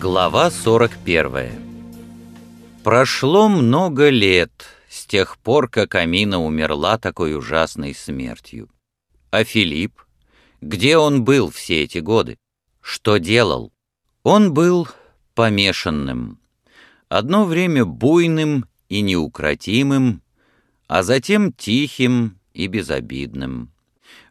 Глава 41 Прошло много лет с тех пор, как Амина умерла такой ужасной смертью. А Филипп? Где он был все эти годы? Что делал? Он был помешанным. Одно время буйным и неукротимым, а затем тихим и безобидным.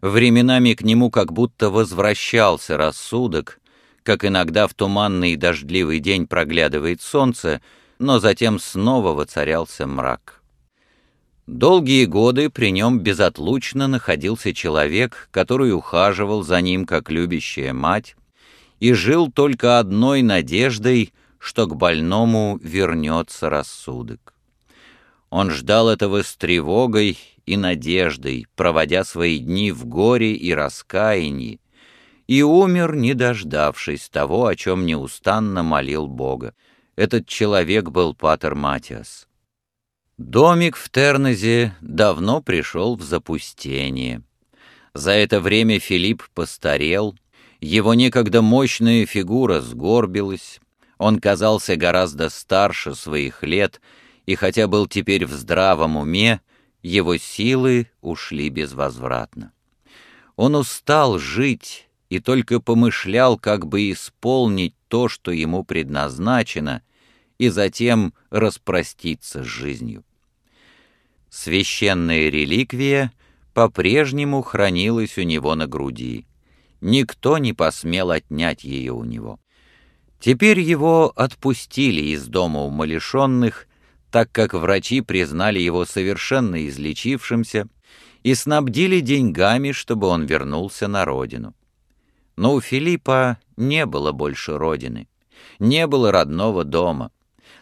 Временами к нему как будто возвращался рассудок, как иногда в туманный и дождливый день проглядывает солнце, но затем снова воцарялся мрак. Долгие годы при нем безотлучно находился человек, который ухаживал за ним как любящая мать, и жил только одной надеждой, что к больному вернется рассудок. Он ждал этого с тревогой и надеждой, проводя свои дни в горе и раскаянии, и умер, не дождавшись того, о чем неустанно молил Бога. Этот человек был Патер Матиас. Домик в Тернезе давно пришел в запустение. За это время Филипп постарел, его некогда мощная фигура сгорбилась, он казался гораздо старше своих лет, и хотя был теперь в здравом уме, его силы ушли безвозвратно. Он устал жить, и только помышлял, как бы исполнить то, что ему предназначено, и затем распроститься с жизнью. Священная реликвия по-прежнему хранилась у него на груди. Никто не посмел отнять ее у него. Теперь его отпустили из дома умалишенных, так как врачи признали его совершенно излечившимся и снабдили деньгами, чтобы он вернулся на родину. Но у Филиппа не было больше родины, не было родного дома.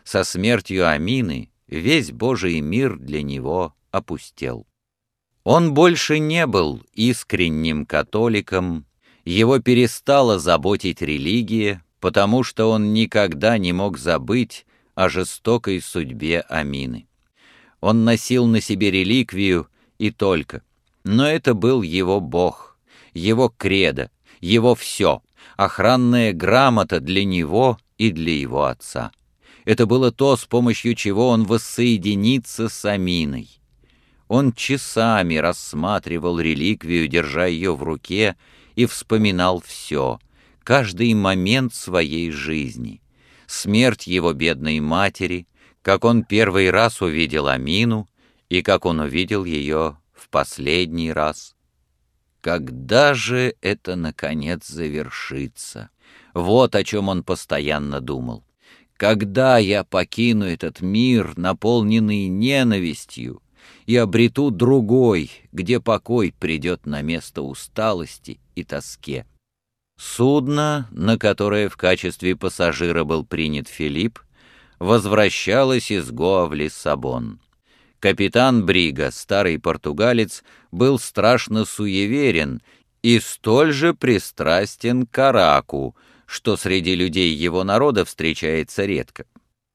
Со смертью Амины весь Божий мир для него опустел. Он больше не был искренним католиком, его перестала заботить религия, потому что он никогда не мог забыть о жестокой судьбе Амины. Он носил на себе реликвию и только, но это был его Бог, его кредо, его все, охранная грамота для него и для его отца. Это было то, с помощью чего он воссоединится с Аминой. Он часами рассматривал реликвию, держа ее в руке, и вспоминал все, каждый момент своей жизни. Смерть его бедной матери, как он первый раз увидел Амину и как он увидел ее в последний раз — когда же это, наконец, завершится? Вот о чем он постоянно думал. Когда я покину этот мир, наполненный ненавистью, и обрету другой, где покой придет на место усталости и тоске? Судно, на которое в качестве пассажира был принят Филипп, возвращалось из Гоа в Лиссабон. Капитан Брига, старый португалец, был страшно суеверен и столь же пристрастен к араку, что среди людей его народа встречается редко.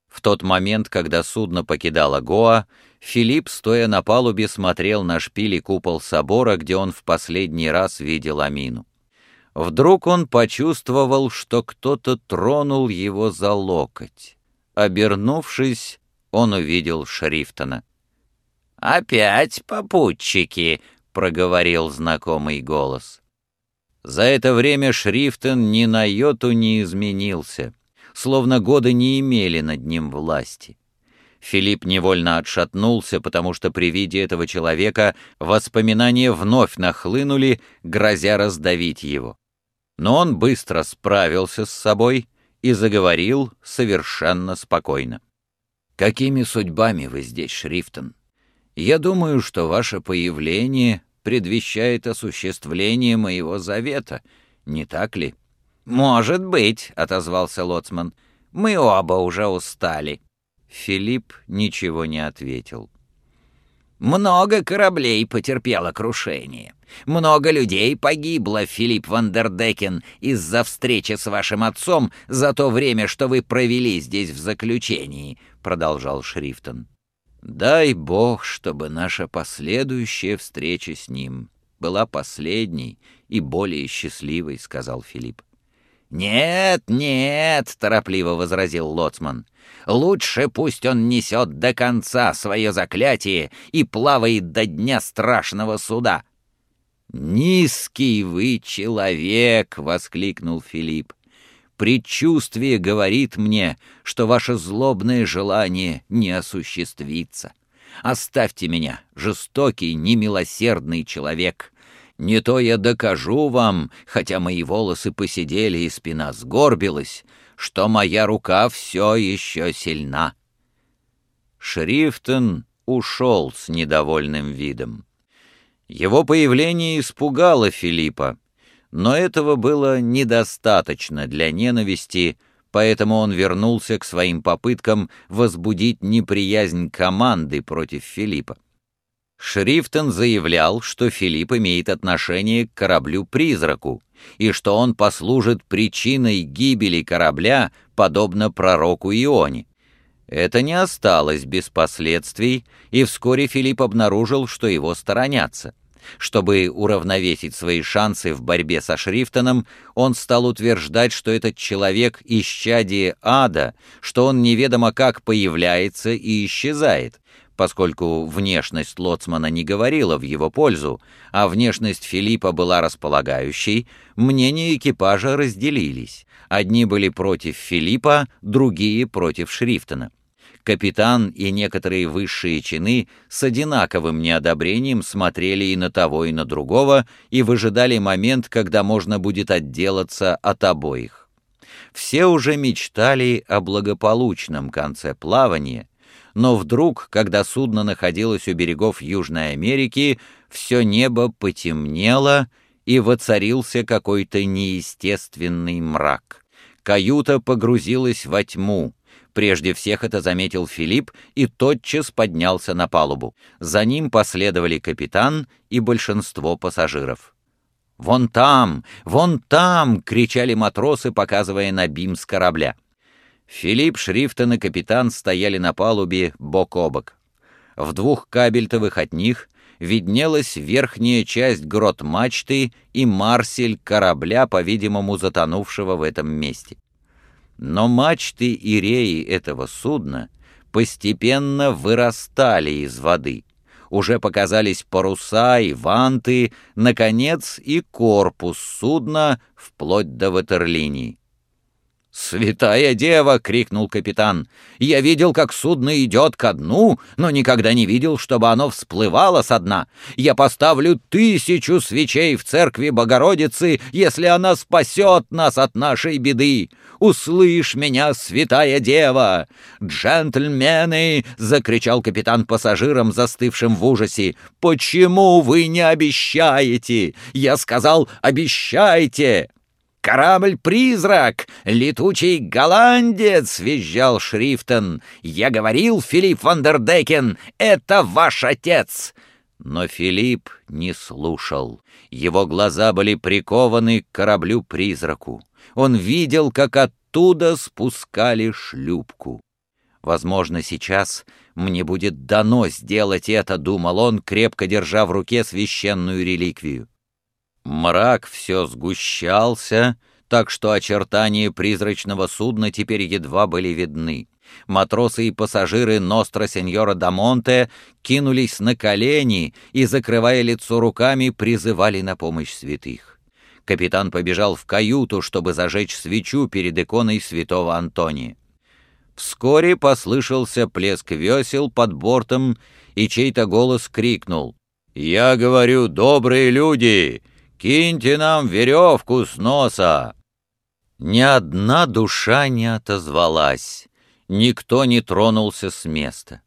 В тот момент, когда судно покидало Гоа, Филипп, стоя на палубе, смотрел на шпили купол собора, где он в последний раз видел Амину. Вдруг он почувствовал, что кто-то тронул его за локоть. Обернувшись, он увидел Шрифтона. «Опять попутчики!» — проговорил знакомый голос. За это время Шрифтон ни на йоту не изменился, словно годы не имели над ним власти. Филипп невольно отшатнулся, потому что при виде этого человека воспоминания вновь нахлынули, грозя раздавить его. Но он быстро справился с собой и заговорил совершенно спокойно. «Какими судьбами вы здесь, Шрифтон? Я думаю, что ваше появление предвещает осуществление моего завета, не так ли?» «Может быть», — отозвался Лоцман. «Мы оба уже устали». Филипп ничего не ответил. «Много кораблей потерпело крушение. Много людей погибло, Филипп Вандердекен, из-за встречи с вашим отцом за то время, что вы провели здесь в заключении», — продолжал Шрифтон. Дай Бог, чтобы наша последующая встреча с ним была последней и более счастливой, — сказал Филипп. «Нет, нет», — торопливо возразил Лоцман. «Лучше пусть он несет до конца свое заклятие и плавает до дня страшного суда». «Низкий вы человек!» — воскликнул Филипп. «Предчувствие говорит мне, что ваше злобное желание не осуществится. Оставьте меня, жестокий, немилосердный человек. Не то я докажу вам, хотя мои волосы посидели и спина сгорбилась, что моя рука все еще сильна». Шрифтон ушел с недовольным видом. Его появление испугало Филиппа, но этого было недостаточно для ненависти, поэтому он вернулся к своим попыткам возбудить неприязнь команды против Филиппа. Шрифтон заявлял, что Филипп имеет отношение к кораблю-призраку, и что он послужит причиной гибели корабля, подобно пророку Ионе. Это не осталось без последствий, и вскоре Филипп обнаружил, что его сторонятся. Чтобы уравновесить свои шансы в борьбе со Шрифтоном, он стал утверждать, что этот человек — исчадие ада, что он неведомо как появляется и исчезает, поскольку внешность Лоцмана не говорила в его пользу, а внешность Филиппа была располагающей, мнения экипажа разделились. Одни были против Филиппа, другие против Шрифтона. Капитан и некоторые высшие чины с одинаковым неодобрением смотрели и на того, и на другого, и выжидали момент, когда можно будет отделаться от обоих. Все уже мечтали о благополучном конце плавания, но вдруг, когда судно находилось у берегов Южной Америки, все небо потемнело, и воцарился какой-то неестественный мрак. Каюта погрузилась во тьму, Прежде всех это заметил Филипп и тотчас поднялся на палубу. За ним последовали капитан и большинство пассажиров. «Вон там! Вон там!» — кричали матросы, показывая на бим с корабля. Филипп, Шрифтон и капитан стояли на палубе бок о бок. В двух кабельтовых от них виднелась верхняя часть грот мачты и марсель корабля, по-видимому, затонувшего в этом месте. Но мачты и реи этого судна постепенно вырастали из воды. Уже показались паруса и ванты, наконец и корпус судна вплоть до ватерлинии. «Святая дева!» — крикнул капитан. «Я видел, как судно идет ко дну, но никогда не видел, чтобы оно всплывало со дна. Я поставлю тысячу свечей в церкви Богородицы, если она спасет нас от нашей беды. Услышь меня, святая дева!» «Джентльмены!» — закричал капитан пассажирам, застывшим в ужасе. «Почему вы не обещаете? Я сказал, обещайте!» «Корабль-призрак! Летучий голландец!» — визжал Шрифтон. «Я говорил, Филипп Вандердекен, это ваш отец!» Но Филипп не слушал. Его глаза были прикованы к кораблю-призраку. Он видел, как оттуда спускали шлюпку. «Возможно, сейчас мне будет дано сделать это», — думал он, крепко держа в руке священную реликвию. Мрак все сгущался, так что очертания призрачного судна теперь едва были видны. Матросы и пассажиры Ностра Сеньора Дамонте кинулись на колени и, закрывая лицо руками, призывали на помощь святых. Капитан побежал в каюту, чтобы зажечь свечу перед иконой святого Антония. Вскоре послышался плеск весел под бортом, и чей-то голос крикнул «Я говорю, добрые люди!» Киньте нам веревку с носа!» Ни одна душа не отозвалась, никто не тронулся с места.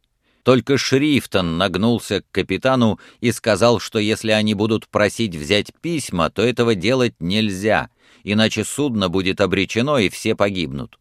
Только Шрифтон нагнулся к капитану и сказал, что если они будут просить взять письма, то этого делать нельзя, иначе судно будет обречено и все погибнут.